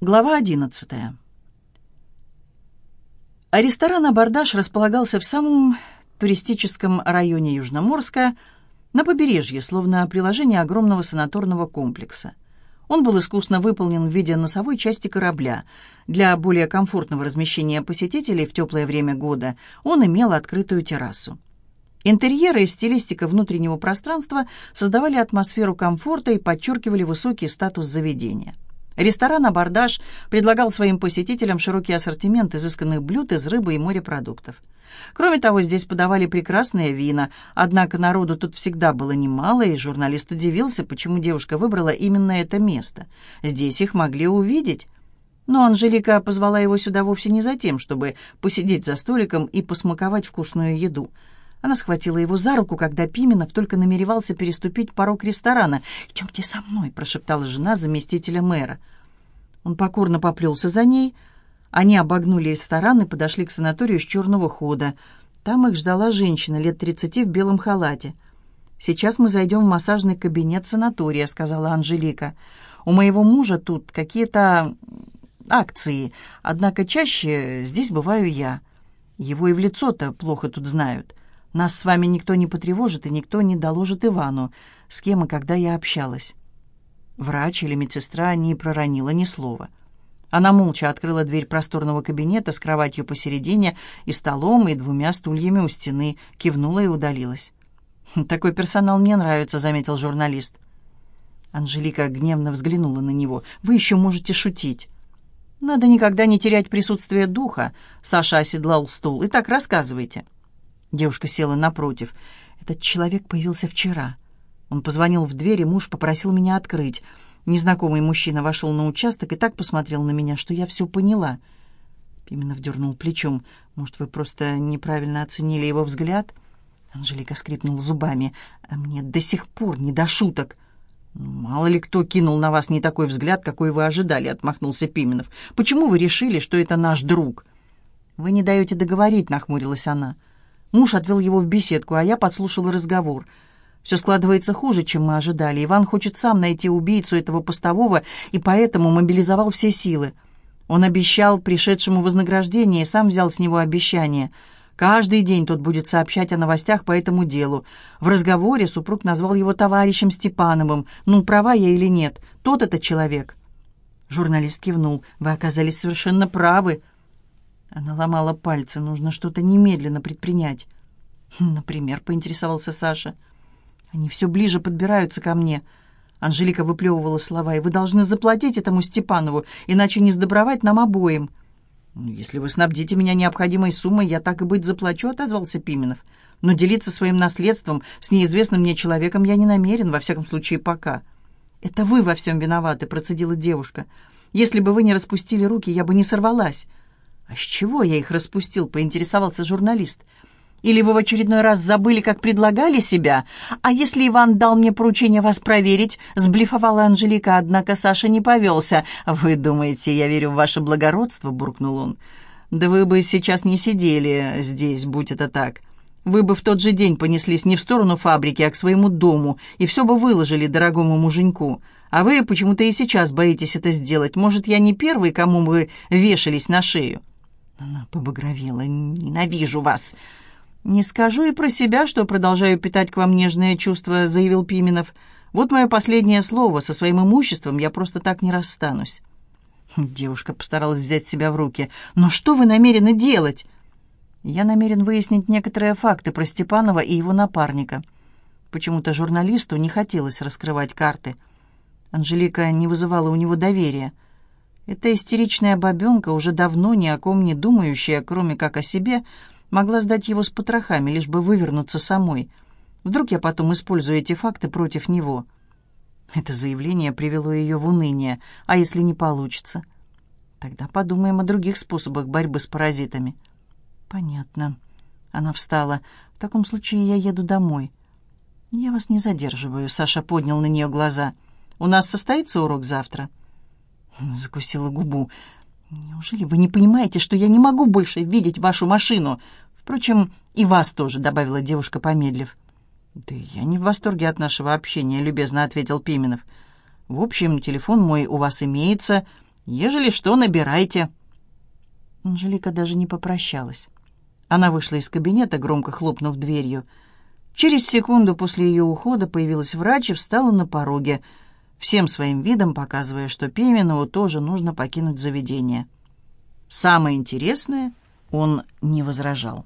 Глава одиннадцатая. Ресторан «Абордаж» располагался в самом туристическом районе Южноморска, на побережье, словно приложение огромного санаторного комплекса. Он был искусно выполнен в виде носовой части корабля. Для более комфортного размещения посетителей в теплое время года он имел открытую террасу. Интерьеры и стилистика внутреннего пространства создавали атмосферу комфорта и подчеркивали высокий статус заведения – Ресторан «Абордаж» предлагал своим посетителям широкий ассортимент изысканных блюд из рыбы и морепродуктов. Кроме того, здесь подавали прекрасные вина, однако народу тут всегда было немало, и журналист удивился, почему девушка выбрала именно это место. Здесь их могли увидеть. Но Анжелика позвала его сюда вовсе не за тем, чтобы посидеть за столиком и посмаковать вкусную еду. Она схватила его за руку, когда Пименов только намеревался переступить порог ресторана. «Идемте со мной», — прошептала жена заместителя мэра. Он покорно поплелся за ней. Они обогнули ресторан и подошли к санаторию с черного хода. Там их ждала женщина лет тридцати в белом халате. «Сейчас мы зайдем в массажный кабинет санатория», — сказала Анжелика. «У моего мужа тут какие-то акции, однако чаще здесь бываю я. Его и в лицо-то плохо тут знают. Нас с вами никто не потревожит, и никто не доложит Ивану, с кем и когда я общалась». Врач или медсестра не проронила ни слова. Она молча открыла дверь просторного кабинета с кроватью посередине и столом, и двумя стульями у стены, кивнула и удалилась. «Хм, «Такой персонал мне нравится», — заметил журналист. Анжелика гневно взглянула на него. «Вы еще можете шутить». «Надо никогда не терять присутствие духа», — Саша оседлал стул. «И так рассказывайте». Девушка села напротив. «Этот человек появился вчера». Он позвонил в дверь, и муж попросил меня открыть. Незнакомый мужчина вошел на участок и так посмотрел на меня, что я все поняла. Пименов дернул плечом. «Может, вы просто неправильно оценили его взгляд?» Анжелика скрипнула зубами. «А мне до сих пор не до шуток». «Ну, «Мало ли кто кинул на вас не такой взгляд, какой вы ожидали», — отмахнулся Пименов. «Почему вы решили, что это наш друг?» «Вы не даете договорить», — нахмурилась она. Муж отвел его в беседку, а я подслушала разговор — все складывается хуже, чем мы ожидали. Иван хочет сам найти убийцу этого постового и поэтому мобилизовал все силы. Он обещал пришедшему вознаграждение и сам взял с него обещание. Каждый день тот будет сообщать о новостях по этому делу. В разговоре супруг назвал его товарищем Степановым. Ну, права я или нет? Тот это человек. Журналист кивнул. «Вы оказались совершенно правы». Она ломала пальцы. «Нужно что-то немедленно предпринять». «Например», — поинтересовался Саша. «Саша». Они все ближе подбираются ко мне. Анжелика выплевывала слова, и вы должны заплатить этому Степанову, иначе не сдобровать нам обоим. «Ну, «Если вы снабдите меня необходимой суммой, я так и быть заплачу», — отозвался Пименов. «Но делиться своим наследством с неизвестным мне человеком я не намерен, во всяком случае, пока». «Это вы во всем виноваты», — процедила девушка. «Если бы вы не распустили руки, я бы не сорвалась». «А с чего я их распустил?» — поинтересовался журналист. Или вы в очередной раз забыли, как предлагали себя? А если Иван дал мне поручение вас проверить?» — сблифовала Анжелика, однако Саша не повелся. «Вы думаете, я верю в ваше благородство?» — буркнул он. «Да вы бы сейчас не сидели здесь, будь это так. Вы бы в тот же день понеслись не в сторону фабрики, а к своему дому, и все бы выложили дорогому муженьку. А вы почему-то и сейчас боитесь это сделать. Может, я не первый, кому вы вешались на шею?» Она побагровела. «Ненавижу вас!» «Не скажу и про себя, что продолжаю питать к вам нежные чувства», — заявил Пименов. «Вот мое последнее слово. Со своим имуществом я просто так не расстанусь». Девушка постаралась взять себя в руки. «Но что вы намерены делать?» «Я намерен выяснить некоторые факты про Степанова и его напарника». Почему-то журналисту не хотелось раскрывать карты. Анжелика не вызывала у него доверия. Эта истеричная бабенка, уже давно ни о ком не думающая, кроме как о себе, — Могла сдать его с потрохами, лишь бы вывернуться самой. Вдруг я потом использую эти факты против него. Это заявление привело ее в уныние. А если не получится? Тогда подумаем о других способах борьбы с паразитами. Понятно. Она встала. В таком случае я еду домой. Я вас не задерживаю. Саша поднял на нее глаза. У нас состоится урок завтра? Закусила губу. «Неужели вы не понимаете, что я не могу больше видеть вашу машину? Впрочем, и вас тоже», — добавила девушка, помедлив. «Да я не в восторге от нашего общения», — любезно ответил Пименов. «В общем, телефон мой у вас имеется. Ежели что, набирайте». Анжелика даже не попрощалась. Она вышла из кабинета, громко хлопнув дверью. Через секунду после ее ухода появилась врач и встала на пороге, всем своим видом показывая, что Пименову тоже нужно покинуть заведение. Самое интересное, он не возражал.